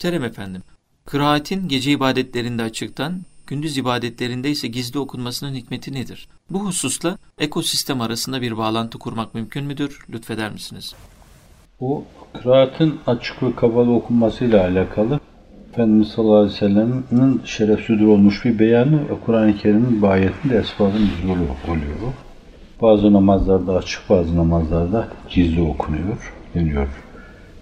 Muhterem efendim, kıraatin gece ibadetlerinde açıktan, gündüz ibadetlerinde ise gizli okunmasının hikmeti nedir? Bu hususla ekosistem arasında bir bağlantı kurmak mümkün müdür? Lütfeder misiniz? Bu kıraatın açık ve kapalı okunmasıyla alakalı Efendimiz sallallahu aleyhi ve sellem'in şerefsüdür olmuş bir beyanı Kur'an-ı Kerim'in bir ayetinde esbabın nüzulü oluyor. Bazı namazlarda açık, bazı namazlarda gizli okunuyor, deniyor.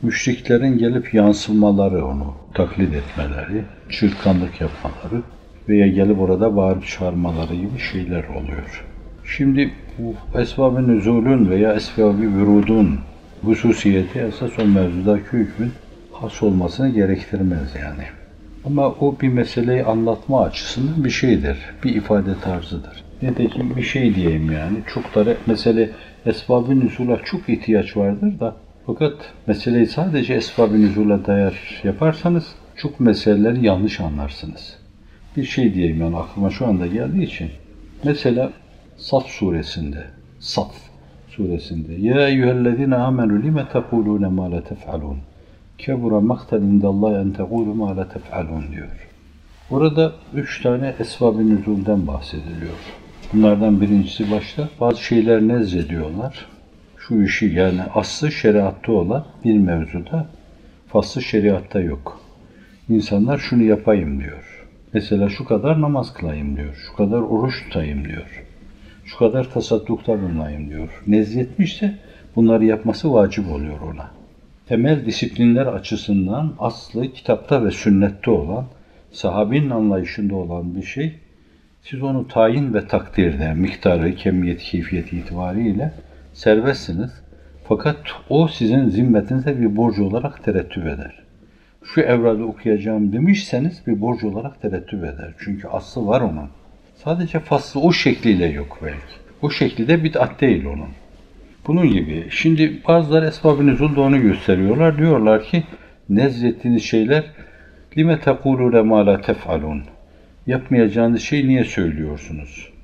Müşriklerin gelip yansımaları onu, taklit etmeleri, çırtkanlık yapmaları veya gelip orada bağırıp çağırmaları gibi şeyler oluyor. Şimdi bu esbab-ı nüzulün veya esbab-ı vürudun hususiyeti esas o mevzudaki hükmün has olmasını gerektirmez yani. Ama o bir meseleyi anlatma açısından bir şeydir, bir ifade tarzıdır. Nitekim bir şey diyeyim yani, çok da mesele esbab-ı nüzula çok ihtiyaç vardır da fakat meseleyi sadece esbab-ı nüzula dayar yaparsanız çok meseleleri yanlış anlarsınız. Bir şey diyeyim yani aklıma şu anda geldiği için. Mesela Saf suresinde, Saf suresinde Ya eyyühellezine amenu lime tekulune ma la tef'alun Kebura maktel indallahi en tegulu ma la tef'alun diyor. Burada üç tane esbab-ı nüzulden bahsediliyor. Bunlardan birincisi başta bazı şeyler nezrediyorlar. Şu işi yani aslı şeriatta olan bir mevzuda faslı şeriatta yok. İnsanlar şunu yapayım diyor. Mesela şu kadar namaz kılayım diyor. Şu kadar oruç tutayım diyor. Şu kadar tasaddukta bulunayım diyor. Nezletmişse bunları yapması vacip oluyor ona. Temel disiplinler açısından aslı kitapta ve sünnette olan, sahabinin anlayışında olan bir şey, siz onu tayin ve takdirde, miktarı, kemiyet, keyfiyet itibariyle serbestsiniz. Fakat o sizin zimmetinize bir borcu olarak terettüp eder. Şu evradı okuyacağım demişseniz bir borç olarak terettüp eder. Çünkü aslı var onun. Sadece faslı o şekliyle yok belki. O şekli de bid'at değil onun. Bunun gibi. Şimdi bazıları esbab-ı nüzulda onu gösteriyorlar. Diyorlar ki nezrettiğiniz şeyler lime tekulune ma la tef'alun. Yapmayacağınız şeyi niye söylüyorsunuz?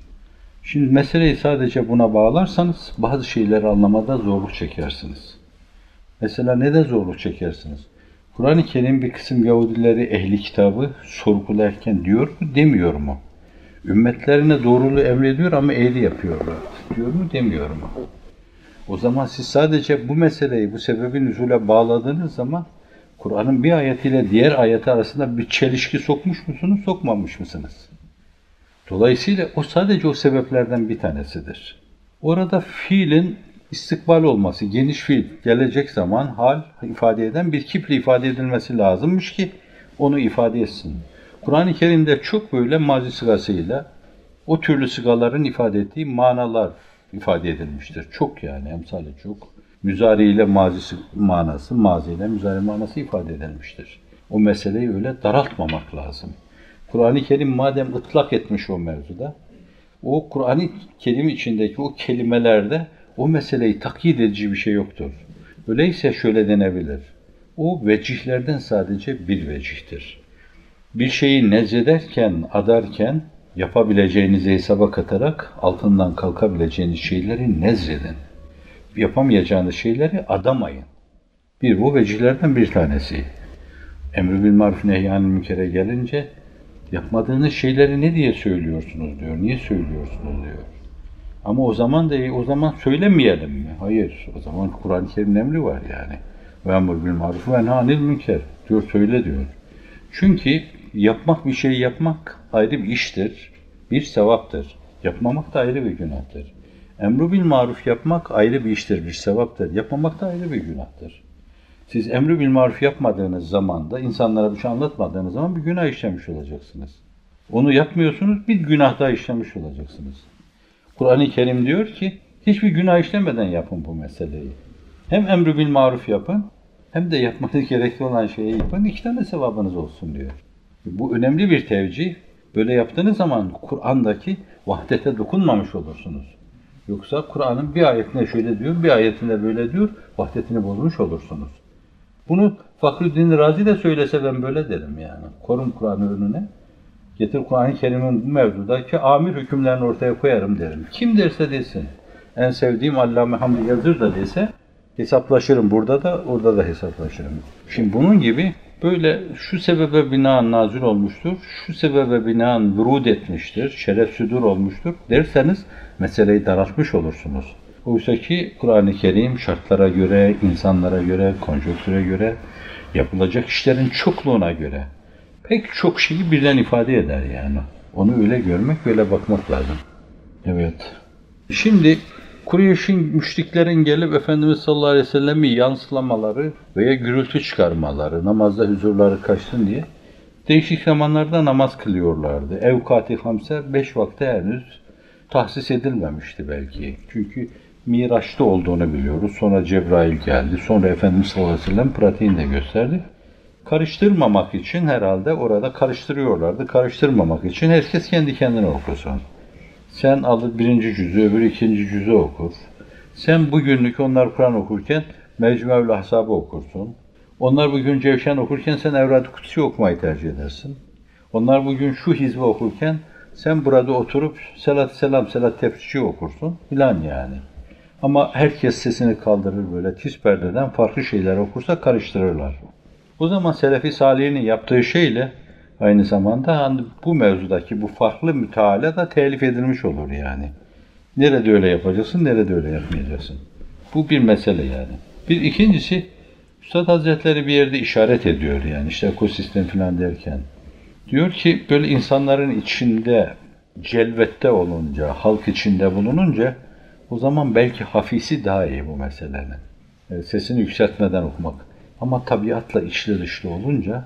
Şimdi meseleyi sadece buna bağlarsanız bazı şeyleri anlamada zorluk çekersiniz. Mesela nede zorluk çekersiniz? Kur'an-ı Kerim bir kısım Yahudileri ehli kitabı sorgularken diyor mu demiyor mu? Ümmetlerine doğruluğu emrediyor ama ehli yapıyorlar. Diyor mu demiyor mu? O zaman siz sadece bu meseleyi bu sebebin nüzule bağladığınız zaman Kur'an'ın bir ayetiyle diğer ayeti arasında bir çelişki sokmuş musunuz, sokmamış mısınız? Dolayısıyla o sadece o sebeplerden bir tanesidir. Orada fiilin istikbal olması, geniş fiil, gelecek zaman, hal ifade eden bir kiple ifade edilmesi lazımmış ki onu ifade etsin. Kur'an-ı Kerim'de çok böyle mazi sıgasıyla o türlü sıgaların ifade ettiği manalar ifade edilmiştir. Çok yani emsali çok. Müzari ile mazisi manası, mazi ile müzari manası ifade edilmiştir. O meseleyi öyle daraltmamak lazım. Kur'an-ı Kerim madem ıtlak etmiş o mevzuda, o Kur'an-ı Kerim içindeki o kelimelerde o meseleyi takyit edici bir şey yoktur. Öyleyse şöyle denebilir. O vecihlerden sadece bir vecihtir. Bir şeyi nezederken, adarken yapabileceğinizi hesaba katarak altından kalkabileceğiniz şeyleri nezredin. Yapamayacağınız şeyleri adamayın. Bir bu vecihlerden bir tanesi. Emr-i bil maruf nehyanı münkere gelince yapmadığınız şeyleri ne diye söylüyorsunuz diyor. Niye söylüyorsunuz diyor. Ama o zaman da o zaman söylemeyelim mi? Hayır. O zaman Kur'an-ı Kerim'in emri var yani. Ve emr bil maruf ve nahnil münker. Diyor söyle diyor. Çünkü yapmak bir şey yapmak ayrı bir iştir. Bir sevaptır. Yapmamak da ayrı bir günahtır. Emru bil maruf yapmak ayrı bir iştir, bir sevaptır. Yapmamak da ayrı bir günahtır. Siz emri bil maruf yapmadığınız zaman da insanlara bir şey anlatmadığınız zaman bir günah işlemiş olacaksınız. Onu yapmıyorsunuz, bir günah daha işlemiş olacaksınız. Kur'an-ı Kerim diyor ki hiçbir günah işlemeden yapın bu meseleyi. Hem emri bil maruf yapın hem de yapmanız gerekli olan şeyi yapın. İki tane sevabınız olsun diyor. Bu önemli bir tevcih. Böyle yaptığınız zaman Kur'an'daki vahdete dokunmamış olursunuz. Yoksa Kur'an'ın bir ayetinde şöyle diyor, bir ayetinde böyle diyor, vahdetini bozmuş olursunuz. Bunu Fakruddin Razi de söylese ben böyle derim yani. Korun Kur'an'ı önüne. Getir Kur'an-ı Kerim'in bu mevzudaki amir hükümlerini ortaya koyarım derim. Kim derse desin. En sevdiğim Allame Hamdi Yazır da dese Hesaplaşırım burada da, orada da hesaplaşırım. Şimdi bunun gibi böyle şu sebebe binaen nazil olmuştur, şu sebebe binaen vurud etmiştir, şeref südur olmuştur derseniz meseleyi daraltmış olursunuz. Oysa ki Kur'an-ı Kerim şartlara göre, insanlara göre, konjonktüre göre, yapılacak işlerin çokluğuna göre pek çok şeyi birden ifade eder yani. Onu öyle görmek, öyle bakmak lazım. Evet. Şimdi Kureyş'in müşriklerin gelip Efendimiz sallallahu aleyhi ve sellem'i yansılamaları veya gürültü çıkarmaları, namazda huzurları kaçsın diye değişik zamanlarda namaz kılıyorlardı. Evkati hamse beş vakte henüz tahsis edilmemişti belki. Çünkü Miraç'ta olduğunu biliyoruz. Sonra Cebrail geldi. Sonra Efendimiz sallallahu aleyhi ve sellem pratiğini de gösterdi. Karıştırmamak için herhalde orada karıştırıyorlardı. Karıştırmamak için herkes kendi kendine okusun. Sen alır birinci cüzü, öbür ikinci cüzü okur. Sen bugünlük onlar Kur'an okurken Mecmuaül Ahzab'ı okursun. Onlar bugün Cevşen okurken sen Evrat-ı Kutsi okumayı tercih edersin. Onlar bugün şu hizbi okurken sen burada oturup Selat Selam, Selat Tefsiri okursun filan yani. Ama herkes sesini kaldırır böyle tiz perdeden farklı şeyler okursa karıştırırlar. O zaman Selefi Salih'in yaptığı şeyle aynı zamanda hani bu mevzudaki bu farklı müteala da telif edilmiş olur yani. Nerede öyle yapacaksın, nerede öyle yapmayacaksın. Bu bir mesele yani. Bir ikincisi Üstad Hazretleri bir yerde işaret ediyor yani işte ekosistem falan derken. Diyor ki böyle insanların içinde celvette olunca, halk içinde bulununca o zaman belki hafisi daha iyi bu meselenin. E, sesini yükseltmeden okumak. Ama tabiatla içli dışlı olunca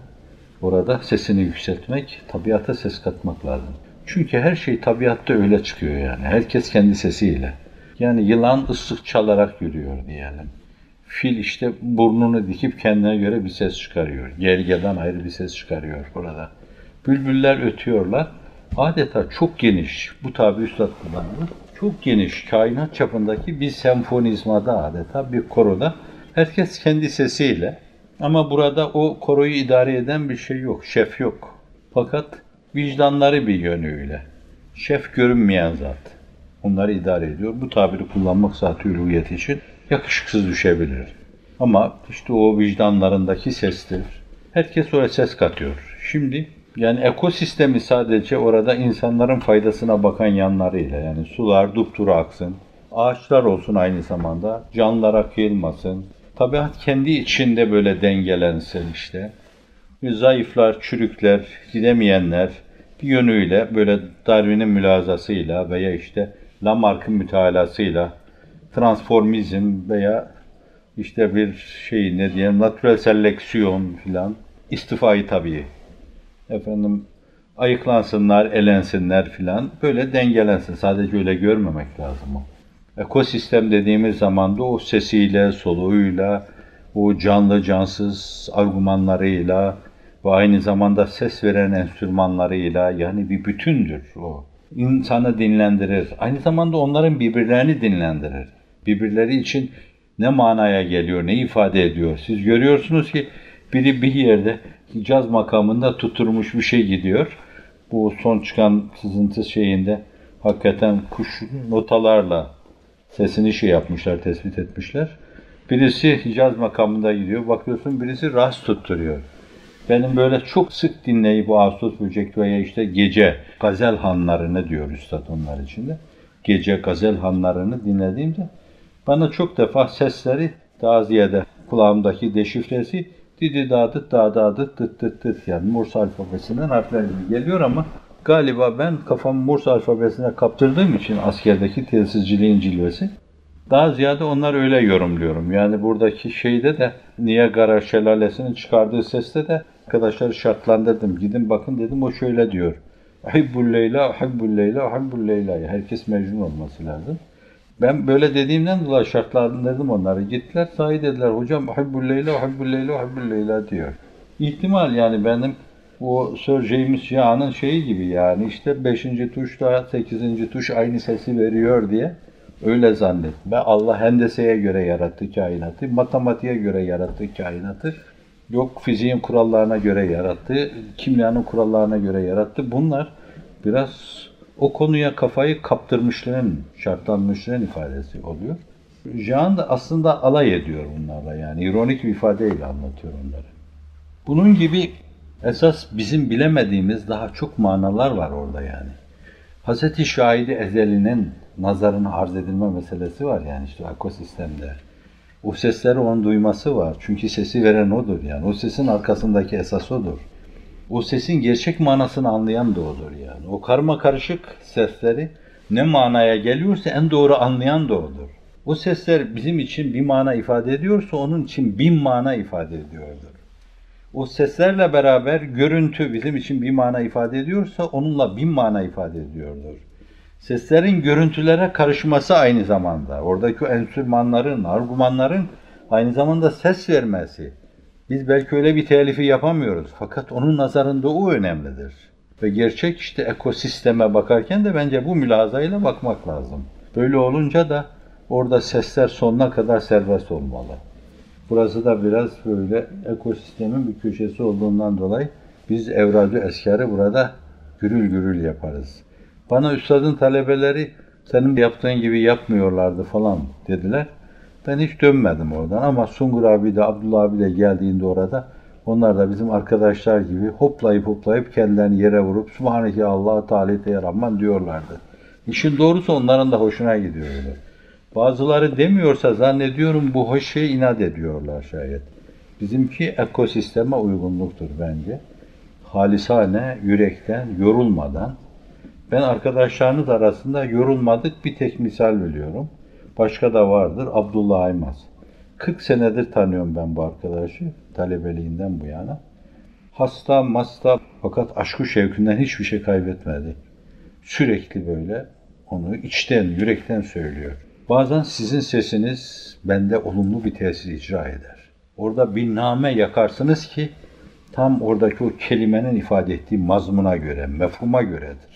orada sesini yükseltmek, tabiata ses katmak lazım. Çünkü her şey tabiatta öyle çıkıyor yani. Herkes kendi sesiyle. Yani yılan ıslık çalarak yürüyor diyelim. Fil işte burnunu dikip kendine göre bir ses çıkarıyor. Gergeden ayrı bir ses çıkarıyor burada. Bülbüller ötüyorlar. Adeta çok geniş, bu tabi üstad kullanılır. Çok geniş kainat çapındaki bir senfonizmada adeta bir koroda herkes kendi sesiyle ama burada o koroyu idare eden bir şey yok, şef yok. Fakat vicdanları bir yönüyle. Şef görünmeyen zat. Onları idare ediyor. Bu tabiri kullanmak zat-ı uluhiyet için yakışıksız düşebilir. Ama işte o vicdanlarındaki sestir. Herkes oraya ses katıyor. Şimdi yani ekosistemi sadece orada insanların faydasına bakan yanlarıyla yani sular dupduru aksın, ağaçlar olsun aynı zamanda, canlara kıyılmasın, tabiat kendi içinde böyle dengelensin işte. Zayıflar, çürükler, gidemeyenler bir yönüyle böyle Darwin'in mülazasıyla veya işte Lamarck'ın mütalasıyla transformizm veya işte bir şey ne diyelim natural seleksiyon filan istifayı tabii efendim ayıklansınlar, elensinler filan böyle dengelensin. Sadece öyle görmemek lazım o. Ekosistem dediğimiz zaman da o sesiyle, soluğuyla, o canlı cansız argümanlarıyla ve aynı zamanda ses veren enstrümanlarıyla yani bir bütündür o. İnsanı dinlendirir. Aynı zamanda onların birbirlerini dinlendirir. Birbirleri için ne manaya geliyor, ne ifade ediyor. Siz görüyorsunuz ki biri bir yerde Hicaz makamında tutturmuş bir şey gidiyor. Bu son çıkan sızıntı şeyinde hakikaten kuş notalarla sesini şey yapmışlar, tespit etmişler. Birisi Hicaz makamında gidiyor. Bakıyorsun birisi rast tutturuyor. Benim böyle çok sık dinleyip bu Ağustos böcek işte gece gazel hanlarını diyor üstad onlar içinde. Gece gazel hanlarını dinlediğimde bana çok defa sesleri daha ziyade kulağımdaki deşifresi didi dadıt da dadıt tıt tıt tıt yani Morse alfabesinden harfler gibi geliyor ama galiba ben kafamı Morse alfabesine kaptırdığım için askerdeki telsizciliğin cilvesi daha ziyade onlar öyle yorumluyorum. Yani buradaki şeyde de Niagara şelalesinin çıkardığı seste de arkadaşları şartlandırdım. Gidin bakın dedim o şöyle diyor. Hibbul Leyla, Hibbul Leyla, Hibbul Leyla. Herkes mecnun olması lazım. Ben böyle dediğimden dolayı şartlandırdım onları. Gittiler sahi dediler hocam Hibbul Leyla, Hibbul Leyla, Hibbul Leyla diyor. İhtimal yani benim o Sir James Young'ın şeyi gibi yani işte 5. tuşta 8. tuş aynı sesi veriyor diye öyle zannetme. Allah hendeseye göre yarattı kainatı, matematiğe göre yarattı kainatı. Yok fiziğin kurallarına göre yarattı, kimyanın kurallarına göre yarattı. Bunlar biraz o konuya kafayı kaptırmışlığın, şartlanmışlığın ifadesi oluyor. Jean da aslında alay ediyor bunlarla yani ironik bir ifadeyle anlatıyor onları. Bunun gibi esas bizim bilemediğimiz daha çok manalar var orada yani. Hazreti Şahidi Ezeli'nin nazarına arz edilme meselesi var yani işte ekosistemde. O sesleri onun duyması var. Çünkü sesi veren odur yani. O sesin arkasındaki esas odur. O sesin gerçek manasını anlayan da odur yani. O karma karışık sesleri ne manaya geliyorsa en doğru anlayan da odur. O sesler bizim için bir mana ifade ediyorsa onun için bin mana ifade ediyordur. O seslerle beraber görüntü bizim için bir mana ifade ediyorsa onunla bin mana ifade ediyordur. Seslerin görüntülere karışması aynı zamanda, oradaki enstrümanların, argümanların aynı zamanda ses vermesi. Biz belki öyle bir telifi yapamıyoruz fakat onun nazarında o önemlidir. Ve gerçek işte ekosisteme bakarken de bence bu mülazayla bakmak lazım. Böyle olunca da orada sesler sonuna kadar serbest olmalı. Burası da biraz böyle ekosistemin bir köşesi olduğundan dolayı biz Evradü Eskar'ı burada gürül gürül yaparız. Bana üstadın talebeleri senin yaptığın gibi yapmıyorlardı falan dediler. Ben hiç dönmedim oradan ama Sungur abi de Abdullah abi de geldiğinde orada onlar da bizim arkadaşlar gibi hoplayıp hoplayıp kendilerini yere vurup Subhaneke Allah Teala Teala diyorlardı. İşin doğrusu onların da hoşuna gidiyor öyle. Bazıları demiyorsa zannediyorum bu hoş şey inat ediyorlar şayet. Bizimki ekosisteme uygunluktur bence. Halisane, yürekten, yorulmadan. Ben arkadaşlarınız arasında yorulmadık bir tek misal biliyorum. Başka da vardır. Abdullah Aymaz. 40 senedir tanıyorum ben bu arkadaşı. Talebeliğinden bu yana. Hasta, masta fakat aşkı şevkinden hiçbir şey kaybetmedi. Sürekli böyle onu içten, yürekten söylüyor. Bazen sizin sesiniz bende olumlu bir tesir icra eder. Orada bir name yakarsınız ki tam oradaki o kelimenin ifade ettiği mazmuna göre, mefhuma göredir.